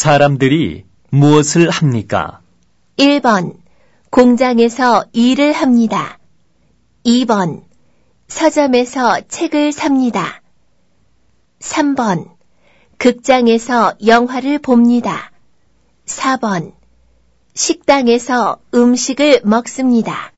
사람들이 무엇을 합니까? 1번 공장에서 일을 합니다. 2번 서점에서 책을 삽니다. 3번 극장에서 영화를 봅니다. 4번 식당에서 음식을 먹습니다.